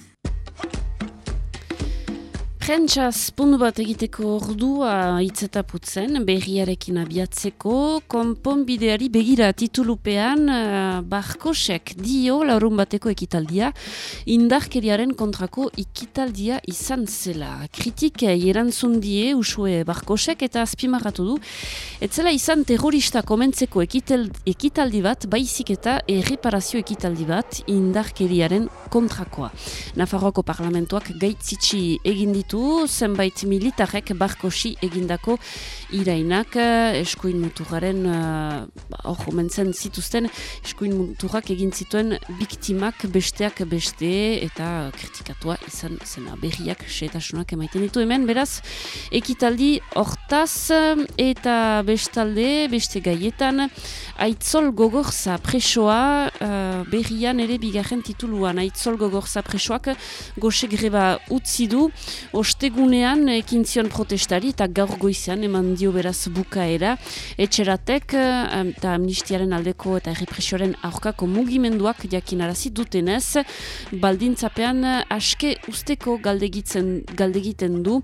Speaker 1: Prentsaz pundu bat egiteko ordua itzetaputzen, berriarekin abiatzeko, konponbideari begira titulupean uh, barkosek dio laurun bateko ekitaldia, indarkeriaren kontrako ekitaldia izan zela. Kritik erantzun die usue barkosek eta azpimarratu du, etzela izan terrorista komentzeko ekitaldi bat, baizik eta erreparazio ekitaldi bat indarkeriaren kontrakoa. Nafarroako parlamentuak gaitzitsi egin ditu zenbait militarek barkosi egindako irainak eh, eskuin muturaren eh, hor uh, mentzen zituzten eskuin muturak egin zituen biktimak besteak beste eta kritikatua izan zena. Berriak setasunak emaiten ditu hemen beraz ekitaldi hortaz eta bestalde beste gaietan aitzol gogorza presoa uh, berrian ere bigarren tituluan. Aitzol gogorza presoak goxe greba utzi du ostegunean ekin zion protestari eta gaur goizean eman dio beraz bukaera. Etxeratek eta amnistiaren aldeko eta represioaren aurkako mugimenduak jakinarazi dutenez, baldintzapean aske usteko galdegiten, galdegiten du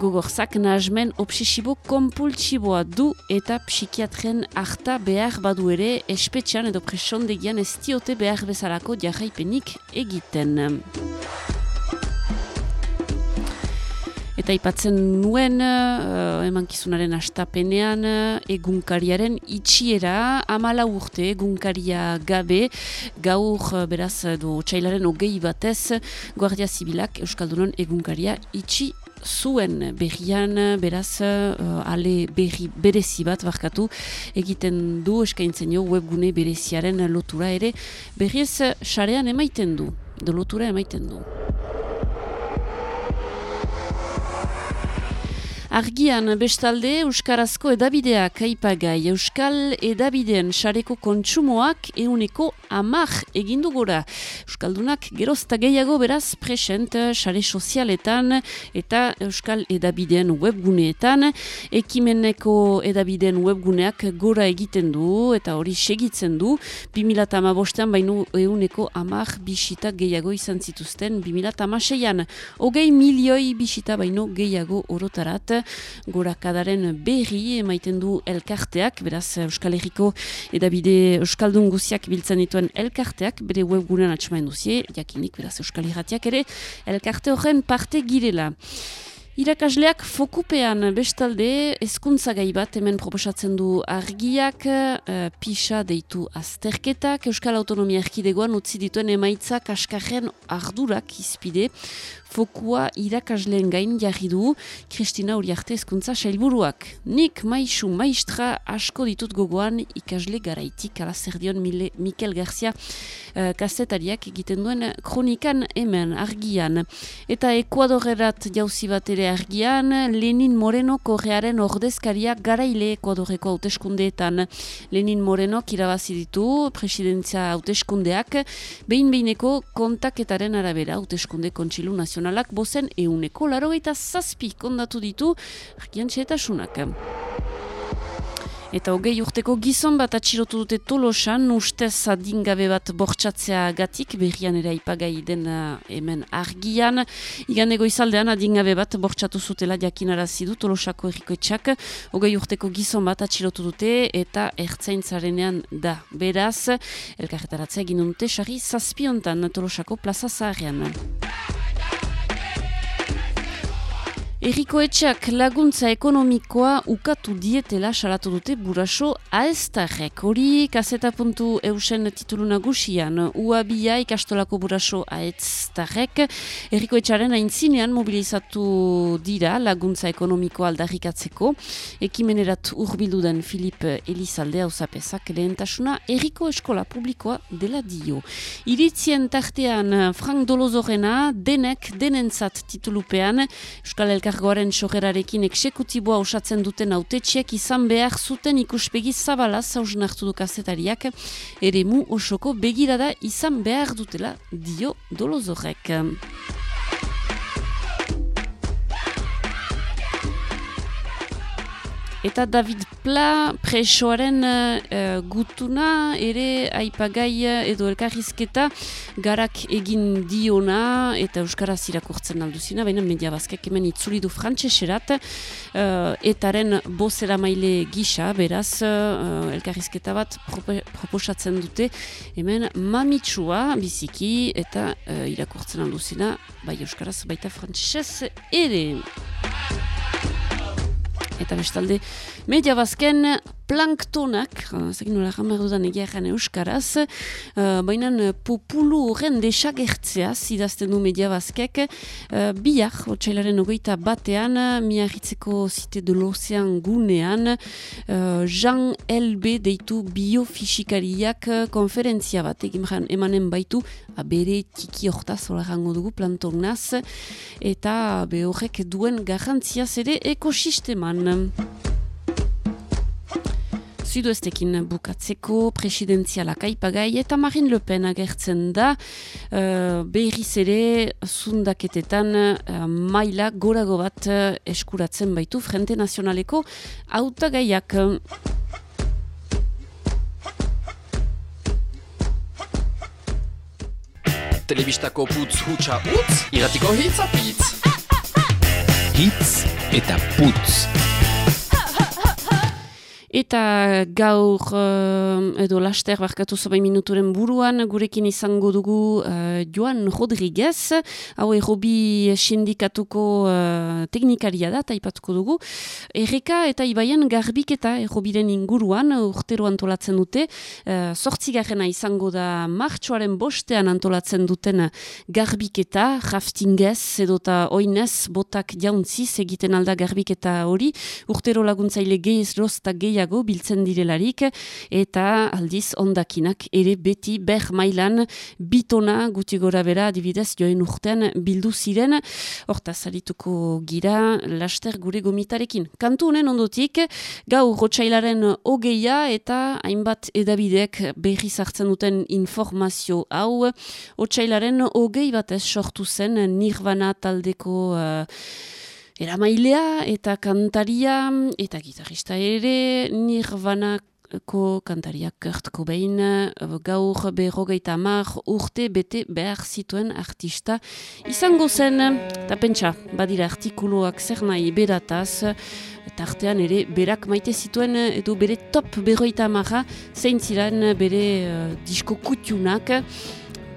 Speaker 1: gogorzak nahazmen obsesibo kompultsiboa du eta psikiatren harta behar badu ere espetxan edo presondegian ez diote behar bezalako jarraipenik egiten. Eta ipatzen nuen, uh, emankizunaren astapenean, uh, egunkariaren itxiera, amala urte egunkaria gabe, gaur uh, beraz, do, txailaren ogei batez, Guardia Zibilak Euskaldunon egunkaria itxi zuen. Berrian, beraz, uh, ale berri berezi bat barkatu egiten du, eskaintzen jo webgune bereziaren lotura ere, berriez, sarean emaiten du, do lotura emaiten du. Argian bestalde Euskarazko edabideak aipagai Euskal edabideen sareko kontsumoak euneko amak egindu gora. Euskaldunak gerozta gehiago beraz present sare sozialetan eta Euskal edabideen webguneetan ekimeneko edabideen webguneak gora egiten du eta hori segitzen du 2008an baino euneko amak bisita gehiago izan zituzten 2006an. Hogei milioi bisita baino gehiago orotarat gorakadaren berri emaiten du elkarteak, beraz Euskal Herriko edabide Euskaldun guziak biltzen dituen elkarteak, bere webgunean atxamain duzie, jakinik beraz Euskal Herratiak ere, elkarte horren parte girela. Irakasleak fokupean bestalde ezkuntza gai bat hemen proposatzen du argiak, uh, pisa deitu azterketak, Euskal Autonomia Erkidegoan utzi dituen emaitzak askarren ardurak izpide, fokua irakasleen gain jarri du Kristina Uriarte ezkuntza sailburuak. Nik maisu maistra asko ditut gogoan ikasle garaitik ala zer dion Mikel Garcia uh, kasetariak egiten duen kronikan hemen argian. Eta Ekuadorerat jauzi bat ere argian, Lenin Moreno korrearen ordezkaria garaile Ekuadoreko hauteskundeetan. Lenin Moreno kirabazi ditu presidentzia hauteskundeak behin-behineko kontaketaren arabera hauteskunde kontsilu nazional nazionalak bozen euneko laro eta zazpi kondatu ditu argian txetasunak. Eta hogei urteko gizon bat atxirotu dute tolosan, ustez adingabe bat bortxatzea gatik, berrian ere aipagai den uh, hemen argian. Igan ego izaldean adingabe bat bortxatu zutela jakinara zidu tolosako erriko etxak. Hogei urteko gizon bat atxirotu dute eta ertzaintzarenean da. Beraz, elkarretaratzea egin dute, sari zazpiontan tolosako plaza zaharrean. Eriko etxeak laguntza ekonomikoa ukatu dietela salatu dute buraso aestarrek. Hori kaseta puntu eusen titulu nagusian. Uabia ikastolako buraso aestarrek. Eriko etxaren aintzinean mobilizatu dira laguntza ekonomikoa aldarrikatzeko. Ekimenerat urbildu den Filip Elizalde hau zapezak lehentasuna Eriko eskola publikoa dela dio. Iritzien tartean Frank Dolozorena denek denentzat titulupean Euskal Elkargoaren sogerarekin eksekutiboa osatzen duten autetxiek izan behar zuten ikuspegi zabala zauzen hartu du kazetariak ere mu osoko begirada izan behar dutela dio dolozorek. Eta David Pla presoaren uh, gutuna ere aipagai edo elkarrizketa garak egin diona eta Euskaraz irakurtzen alduzina, baina media bazkek hemen itzuli du frantseserat uh, etaren bozera maile gisa, beraz uh, elkarrizketa bat proposatzen dute hemen mamitsua biziki eta uh, irakurtzen alduzina, bai Euskaraz baita frantsesez ere. Eta bestalde, media bazken planktonak, zekin nola jamar dudan egiaren euskaraz, uh, baina populu horren desagertzea zidazten du media bazkek, uh, biak, otxailaren ogeita batean, miarritzeko zite de l'ozean gunean, uh, Jean L.B. deitu biofisikariak konferentzia bat egin emanen baitu, bere tiki hortaz hola dugu plantonaz, eta be duen garrantzia ere ekosisteman. Zuduestekin bukatzeko presidenzialak aipagai eta Marine Le Pen agertzen da uh, berriz ere zundaketetan uh, maila gorago bat uh, eskuratzen baitu Frente Nazionaleko autagaiak.
Speaker 3: Telebistako putz hutsa utz, iratiko hitz apitz. Hitz eta putz.
Speaker 1: Eta gaur uh, edo laster barkatu zobai minuturen buruan gurekin izango dugu uh, Joan Rodriguez, hau errobi sindikatuko uh, teknikaria da, taipatuko dugu. Erreka eta Ibaian garbiketa errobiren inguruan urtero antolatzen dute, uh, sortzigarrena izango da martxoaren bostean antolatzen duten garbiketa, raftingez edota oinez botak jauntziz egiten alda garbiketa hori, urtero laguntzaile gehiz rosta gehiago biltzen direlarik eta aldiz ondakinak ere beti ber mailan bitona guti gora bera adibidez joen urtean bildu ziren hortaz alituko gira laster gure gomitarekin. Kantu honen ondotik gau rotxailaren ogeia eta hainbat edabidek berri zartzen duten informazio hau rotxailaren ogei batez sortu zen nirvana taldeko uh, Eramailea eta kantaria eta gitarista ere nirvanako kantaria Kurt Cobain gaur berrogeita mar urte bete behar zituen artista izango zen. Eta pentsa badira artikuluak zer nahi berataz tartean ere berak maite zituen edo bere top berrogeita marra zein bere uh, disko kutiunak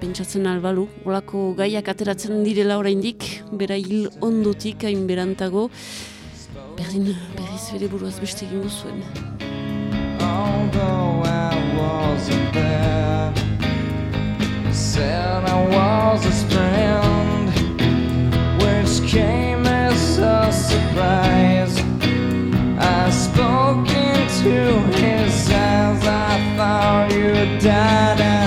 Speaker 1: pentsatzen albalu, olako gaiak ateratzen direla oraindik, bera hil ondotik hain berantago, berdin berriz bere buruaz beste egin zuen. Although I wasn't there Said I was his friend Which came as a surprise. I spoke into his eyes I thought you died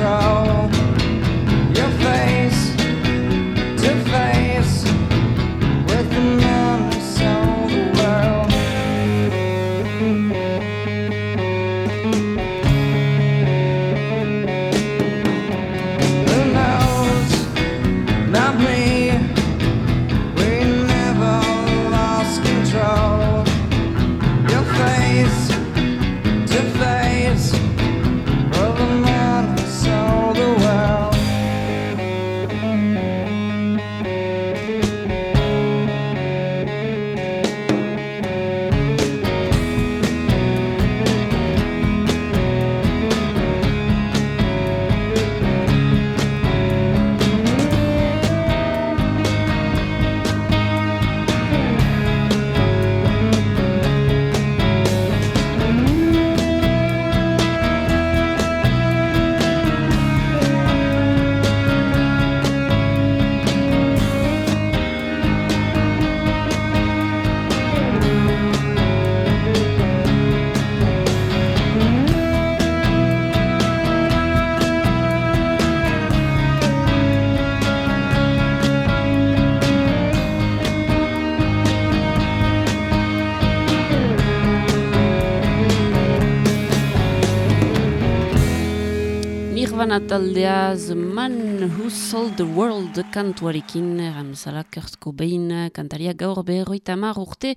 Speaker 1: control. Nirvana taldea The Man Who Sold the World kantuarekin Ramzala Kurt Cobain kantaria gaur berroita mar urte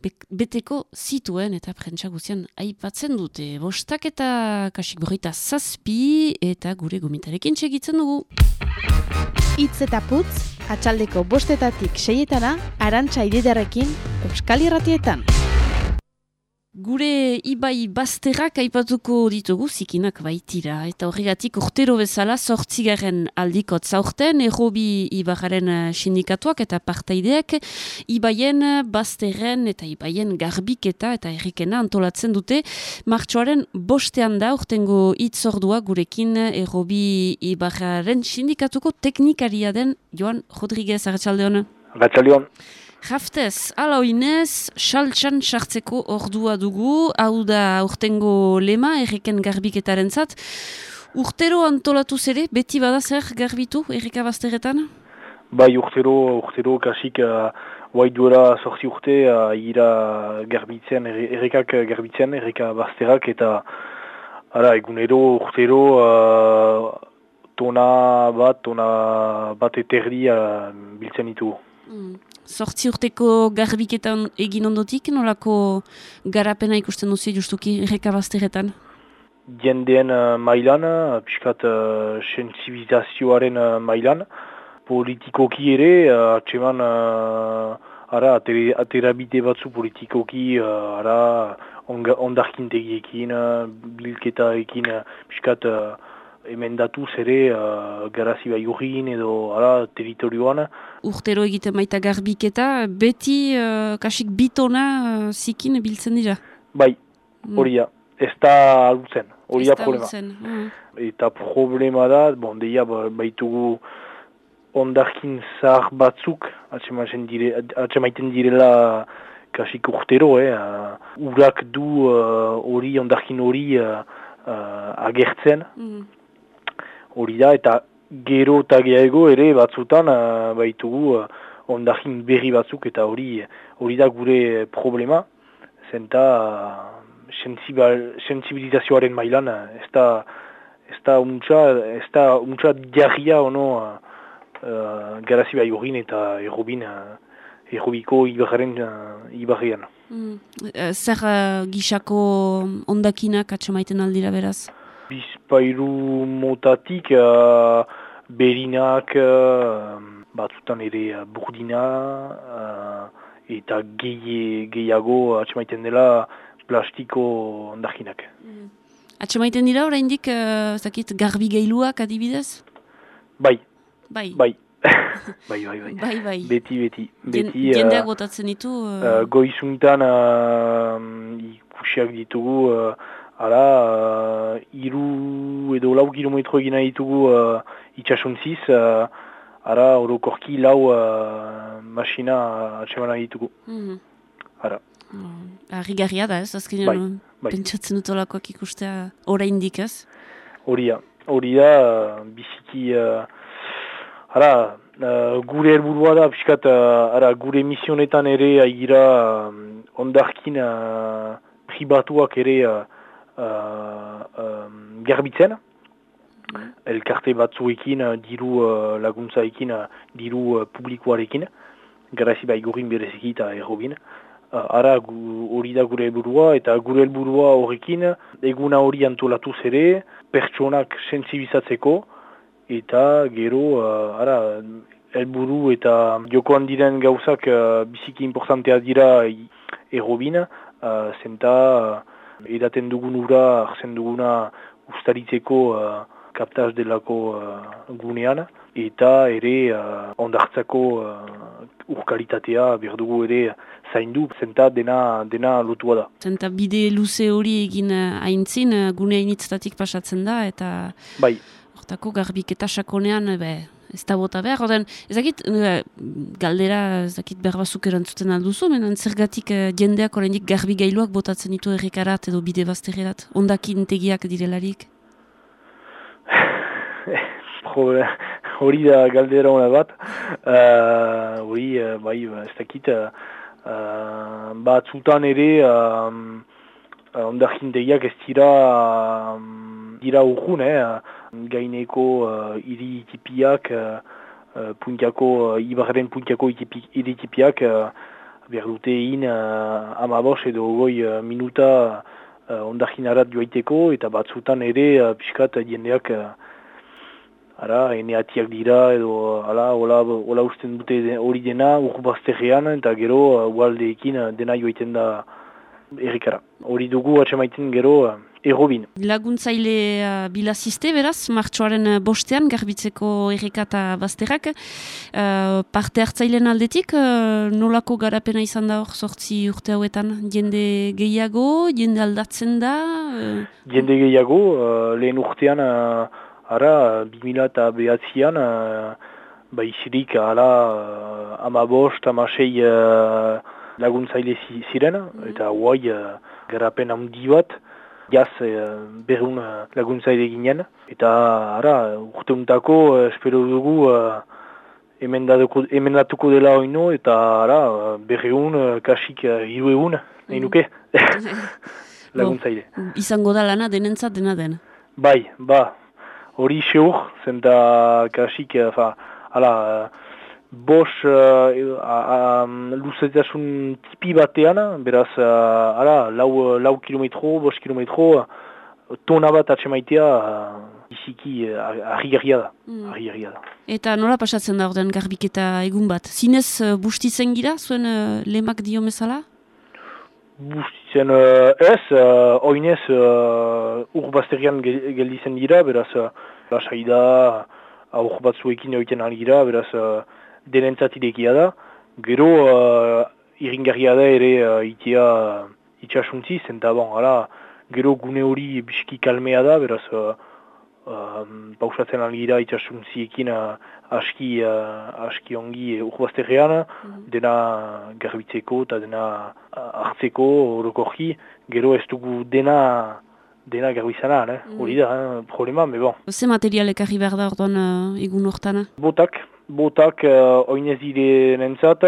Speaker 1: be- beteko zituen eta prentsa aipatzen dute. Bostak eta kasik berroita zazpi eta gure gomitarekin txegitzen dugu.
Speaker 15: Itz eta putz, atxaldeko bostetatik seietana, arantxa ididarekin, Euskal Irratietan.
Speaker 1: Gure ibai bazterrak aipatuko ditugu zikinak baitira, eta horregatik urtero bezala sortzigaren aldikot zaurten, errobi ibajaren eh, sindikatuak eta partaideak, ibaien bazterren eta ibaien garbiketa eta errikena antolatzen dute, martxoaren bostean da urtengo itzordua gurekin errobi ibajaren sindikatuko teknikaria den Joan Rodriguez, Arratxalde hona.
Speaker 16: Gatxalion.
Speaker 1: Jaftez, ala oinez, saltsan sartzeko ordua dugu, hau da urtengo lema, erreken garbiketaren zat. Urtero antolatu zere, beti bada zer garbitu, erreka bazteretan?
Speaker 16: Bai, urtero, urtero, kasik, uh, guai duela sortzi urte, uh, ira garbitzen, erre- errekak garbitzen, erreka bazterak, eta ara, egunero, urtero, uh, tona bat, tona bat eterdi uh, biltzen ditugu.
Speaker 1: Sortzi urteko garbiketan egin ondotik, nolako garapena ikusten duzu justuki erreka bazteretan?
Speaker 16: jendeen uh, mailan, uh, piskat uh, sensibilizazioaren uh, mailan, politikoki ere, uh, atseman, uh, ara, aterabide batzu politikoki, uh, ara, ondarkintegiekin, uh, bilketaekin, uh, piskat, uh, emendatuz ere, uh, garazi baiurin edo, ara, territorioan,
Speaker 1: Urtero egiten baita garbiketa, beti uh, kasik bitona uh, zikin biltzen dira.
Speaker 16: bai,
Speaker 1: Mm.
Speaker 16: hori da, ez da alutzen, hori da problema.
Speaker 1: mm.
Speaker 16: Eta problema da, bon, deia ba, baitugu ondarkin zahar batzuk, atsemaiten dire, direla kasik urtero, eh, uh, urak du uh, hori, ondarkin hori uh, uh, agertzen,
Speaker 1: Mm.
Speaker 16: Hori da, eta gero eta gehiago ere batzutan uh, baitugu uh, ondarkin berri batzuk, eta hori hori da gure problema, zenta uh, sensibil- sensibilizazioaren mailan ez da ez da untxa, ez da untxa jarria ono uh, garazi bai horrin eta errobin uh, errobiko ibarren uh, ibarrean.
Speaker 1: Mm. Eh, Zer uh, gisako ondakinak atxamaiten aldira beraz?
Speaker 16: Bizpairu motatik uh, berinak uh, batzutan ere uh, burdina uh, eta gehi, gehiago atxemaiten dela plastiko ondakinak.
Speaker 1: Atxamaiten dira oraindik uh, zakit garbi gailuak adibidez?
Speaker 16: Bai,
Speaker 1: Bai.
Speaker 16: Bai. bai, bai, bai.
Speaker 1: Bai, bai.
Speaker 16: Beti, beti.
Speaker 1: Gen-
Speaker 16: beti
Speaker 1: jendeak
Speaker 16: eh,
Speaker 1: botatzen ditu...
Speaker 16: Uh,
Speaker 1: Uh,
Speaker 16: goizuntan uh, ikusiak ditugu uh, ara uh, iru edo lau kilometro egina ditugu uh, itxasuntziz uh, ara orokorki lau uh, masina atsemana ditugu
Speaker 1: mhm.
Speaker 16: ara
Speaker 1: Arrigarria da ez, azkenean
Speaker 16: Bai, bai.
Speaker 1: pentsatzen dut olakoak ikustea oraindik ez.
Speaker 16: hori da hori da biziki uh, ara uh, gure helburua da pixkat uh, ara gure misionetan ere aigira um, ondarkin uh, pribatuak ere uh, uh, um, garbitzen. Elkarte batzuekin uh, diru uh, laguntzaekin uh, diru uh, publikoarekin. Garazi bai gurin bereziki eta errobin. Ara gu- hori da gure helburua eta gure helburua horrekin eguna hori antolatuz ere pertsonak sensibizatzeko eta gero uh, ara helburu eta jokoan diren gauzak uh, biziki importantea dira errobin. Uh, zenta edaten dugun ura hartzen duguna ustaritzeko uh, kaptaz delako uh, gunean eta ere uh, ondartzako uh, urkalitatea berdugu ere zaindu zenta dena, dena lotua da.
Speaker 1: Zenta bide luze hori egin uh, aintzin, uh, gune hainitztatik pasatzen da, eta
Speaker 16: Bai,
Speaker 1: hortako garbiketa sakonean, be, ez da bota behar, ordean, ez dakit, uh, galdera, ez dakit berbazuk erantzuten alduzu, menan zergatik uh, jendeak oraindik garbi gailuak botatzen ditu errekarat edo bide bazterrerat, ondakin tegiak direlarik.
Speaker 16: Hori da galdera hona bat. Uh, hori, uh, bai, ez dakit, uh, uh, batzutan ere um, uh, ondarkindegiak ez dira um, dira urgun, eh? gaineko uh, hiri tipiak, uh, uh, puntiako, uh, ibarren puntiako itipi- hiri tipiak, uh, behar dute in uh, amabos edo goi uh, minuta uh, ondarkinarat joaiteko, eta batzutan ere uh, pixkat jendeak uh, Ara, eneatiak dira edo ala, hola, hola usten dute hori dena urbazterrean eta gero uh, ualdeekin dena joiten da errikara. Hori dugu atxemaiten gero uh, errobin.
Speaker 1: Laguntzaile uh, bilaziste, beraz, martxoaren uh, bostean, garbitzeko errekata bazterrak. Uh, parte hartzailen aldetik, uh, nolako garapena izan da hor sortzi urte hauetan? Jende gehiago, jende aldatzen da? Uh,
Speaker 16: Jende gehiago, uh, lehen urtean, uh, ara, 2000 eta behatzian, uh, ba isirik, ala, uh, amabost, amasei uh, laguntzaile zi- ziren, eta guai, uh, garapen handi bat, jaz uh, berrun uh, laguntzaile ginen, eta ara, urte untako, uh, espero dugu, uh, emendatuko, emendatuko dela oino, eta ara, uh, berreun, uh, kasik uh, hiru egun, nahi nuke, laguntzaile.
Speaker 1: izango da lana denentzat dena den.
Speaker 16: Bai, ba, hori seur, zenta kasik, eh, fa, ala, eh, bos uh, luzetasun tipi batean, beraz, uh, ala, lau, lau kilometro, bos kilometro, uh, tona bat atxemaitea, uh, biziki uh, argi da,
Speaker 1: Mm.
Speaker 16: da.
Speaker 1: Eta nola pasatzen da orden garbiketa egun bat? Zinez uh, bustitzen gira, zuen uh, lemak dio mesala?
Speaker 16: Bustitzen uh, ez, uh, oinez uh, urbazterian gel- gelditzen dira, beraz, uh, lasai da, aur batzuekin egiten algira, beraz, uh, denentzat irekia da. Gero, uh, iringarria da ere uh, itea uh, itxasuntzi, zenta bon, ala, gero gune hori biski kalmea da, beraz, uh, um, pausatzen algira itxasuntziekin uh, aski, uh, aski ongi urbazterrean, dena garbitzeko eta dena uh, hartzeko orokorki, gero ez dugu dena dena garbizana, eh? hori da, eh? problema, me bon.
Speaker 1: Ze material ekarri behar da orduan uh, egun hortana?
Speaker 16: Botak, botak uh, oinez dire nentzat,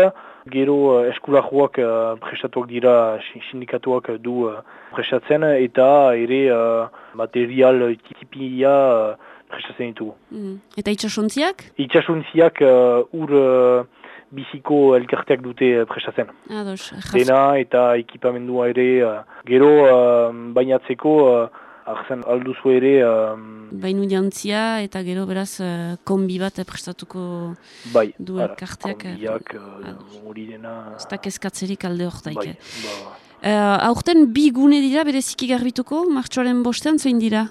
Speaker 16: gero uh, eskulajoak uh, prestatuak dira, si- sindikatuak du uh, prestatzen, eta ere uh, material tipia uh, prestatzen ditugu.
Speaker 1: Mm. Eta itxasontziak?
Speaker 16: Itxasuntziak uh, ur uh, biziko elkarteak dute prestatzen.
Speaker 1: Ados,
Speaker 16: Dena eta ekipamendua ere, uh, gero uh, bainatzeko uh, arzen alduzu ere, um,
Speaker 1: Bainu jantzia eta gero beraz uh, kombi bat eh, prestatuko
Speaker 16: bai,
Speaker 1: du
Speaker 16: ara,
Speaker 1: elkarteak. eh,
Speaker 16: kombiak, uh, hori dena...
Speaker 1: Ez da kezkatzerik alde hortaik.
Speaker 16: Bai,
Speaker 1: eh. Uh, aurten bi gune dira bereziki garbituko, martxoaren bostean zein dira?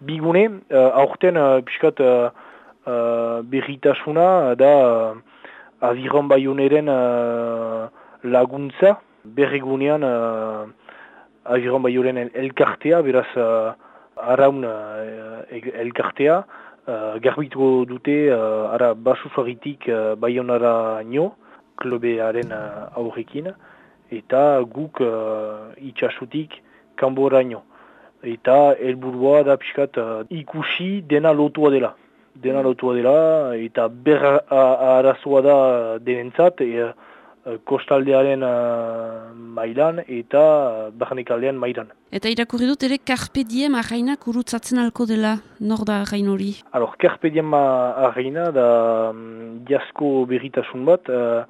Speaker 16: Bigune, uh, aurten uh, pixkat uh, uh, berritasuna da uh, aviron baioneren uh, laguntza, berregunean uh, aviron baioneren elkartea, beraz uh, araun uh, elkartea, uh, garbitu dute uh, ara basufagitik uh, baionara nio, klobearen uh, aurrekin, eta guk uh, itxasutik kanboraino. Eta helburua da pixkat uh, ikusi dena lotua dela. Dena lotua dela eta ber arazoa da denentzat e, kostaldearen uh, mailan eta barnekaldean mailan.
Speaker 1: Eta irakurri dut ere Carpe Diem arrainak urutzatzen alko dela, nor da arrain hori?
Speaker 16: Alors, Carpe Diem arraina da um, diasko berritasun bat, uh,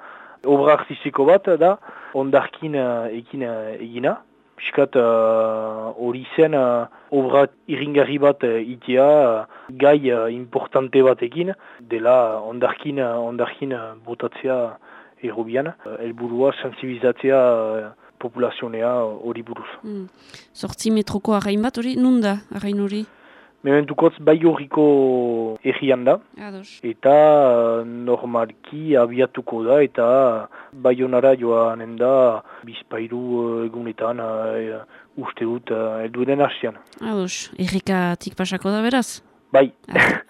Speaker 16: obra artistiko bat da, ondarkin uh, ekin uh, egina. Piskat hori uh, zen uh, obra iringarri bat uh, itea uh, gai uh, importante batekin, dela ondarkin, uh, ondarkin uh, botatzea errobian, uh, elburua sensibilizatzea uh, populazionea hori buruz.
Speaker 1: Mm. Sortzi metroko arrain bat hori, nun da arrain hori?
Speaker 16: Mementukotz bai horriko errian da,
Speaker 1: Ados.
Speaker 16: eta normalki abiatuko da, eta baionara joanen da bizpairu egunetan uh, uste dut elduen hastian.
Speaker 1: Ados, errikatik pasako da beraz?
Speaker 16: Bai.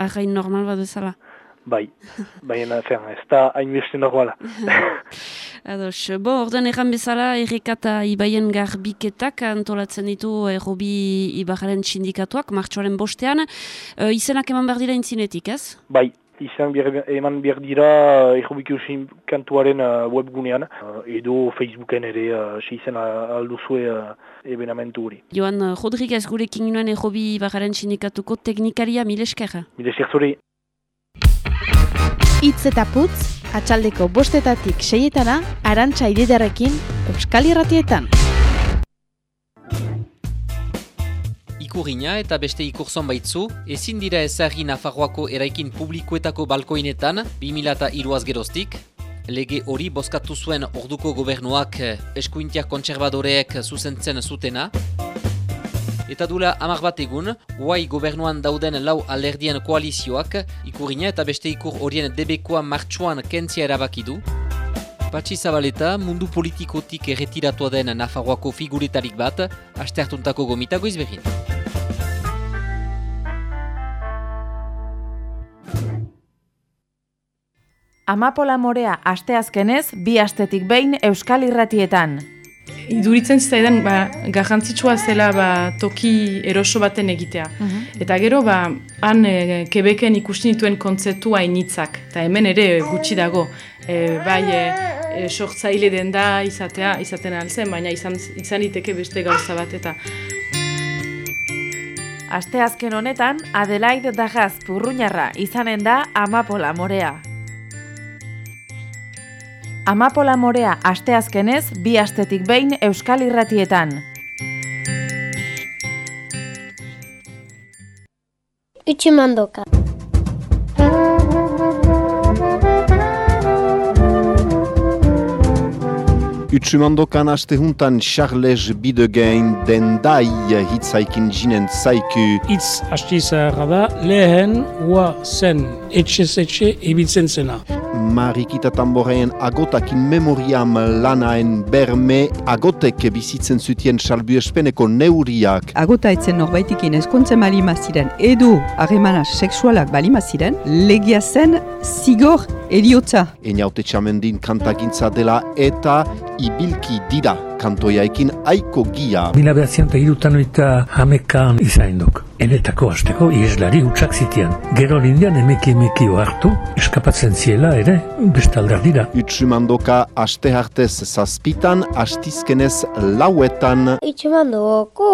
Speaker 1: Arrain normal bat bezala?
Speaker 16: Bai, baina fen, ez da hainbeste normala.
Speaker 1: Ados, bo, ordean erran bezala errekata ibaien garbiketak antolatzen ditu errobi ibajaren sindikatuak, martxoaren bostean. E, izenak eman behar dira intzinetik, ez?
Speaker 16: Bai, izan bier, eman behar dira errobik kantuaren uh, webgunean, uh, edo Facebooken ere, uh, izen alduzue uh, ebenamentu hori.
Speaker 1: Joan Rodriguez gurekin nuen errobi ibajaren sindikatuko teknikaria, milesker?
Speaker 16: Milesker zure.
Speaker 15: Itz eta putz, atxaldeko bostetatik seietana, arantxa ididarekin, Euskal Irratietan.
Speaker 6: Ikurina eta beste ikurzon baitzu, ezin dira ezagri Nafarroako eraikin publikoetako balkoinetan, 2002az geroztik, lege hori bozkatu zuen orduko gobernuak eskuintiak kontserbadoreek zuzentzen zutena, Eta dula amar bat egun, guai gobernuan dauden lau alderdien koalizioak, ikurina eta beste ikur horien debekoa martxuan kentzia erabaki du. Patsi Zabaleta mundu politikotik erretiratua den Nafarroako figuretarik bat, aste hartuntako gomitago izberin.
Speaker 13: Amapola morea asteazkenez bi astetik behin Euskal Irratietan.
Speaker 12: Iduritzen zitaidan ba, garrantzitsua zela ba, toki eroso baten egitea. Eta gero, ba, han e, kebeken ikusten dituen kontzeptua initzak. Eta hemen ere gutxi dago. E, bai, e, sortzaile den da izatea, izaten alzen, baina izan, izan iteke beste gauza bat. Eta
Speaker 13: Asteazken honetan, Adelaide Dagaz Purruñarra izanen da Amapola morea. Amapola morea asteazkenez bi astetik behin Euskal Irratietan.
Speaker 7: Utsumandoka.
Speaker 8: Utsumandokan aste juntan Charles Bidegain den dai hitzaikin jinen zaiku.
Speaker 9: Itz hastizarra da lehen ua zen etxez etxe ibiltzen zena.
Speaker 8: Marikita Tamboreen agotakin memoriam lanaen berme agotek bizitzen zutien salbu espeneko neuriak.
Speaker 10: Agota etzen norbaitikin eskuntze malima ziren edo harremana seksualak balima ziren, legia zen zigor eriotza.
Speaker 8: Einaute txamendin kantagintza dela eta ibilki dira kantoiaikin aiko gia.
Speaker 11: Mila behatzian irutan oita hamekan izaindok. Enetako hasteko ieslari utxak zitian. Gero lindian emeki emeki hartu, eskapatzen ziela ere, bestaldar dira.
Speaker 8: Utsumandoka aste hartez zazpitan, astizkenez lauetan.
Speaker 7: Utsumandoko.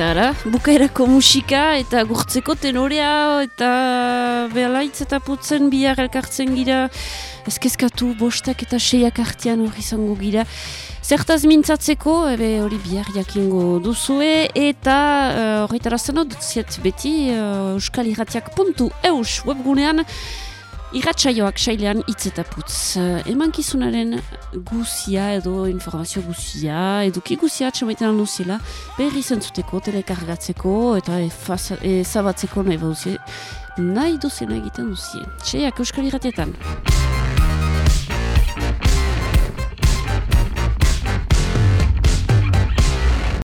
Speaker 1: Eta ara, bukaerako musika eta gurtzeko tenorea eta behalaitz eta putzen bihar elkartzen gira. Ezkezkatu bostak eta seiak artean hori izango gira. Zertaz mintzatzeko, ebe hori bihar jakingo duzue. Eta uh, horretara zen ziet beti uh, euskal irratiak puntu eus webgunean Irratsaioak sailean hitz eta putz. Uh, eman kizunaren guzia edo informazio guzia, eduki guzia atxamaiten aldo berri zentzuteko, telekargatzeko eta ezabatzeko nahi baduzie, nahi duzena egiten duzie. Txeiak euskal irratietan.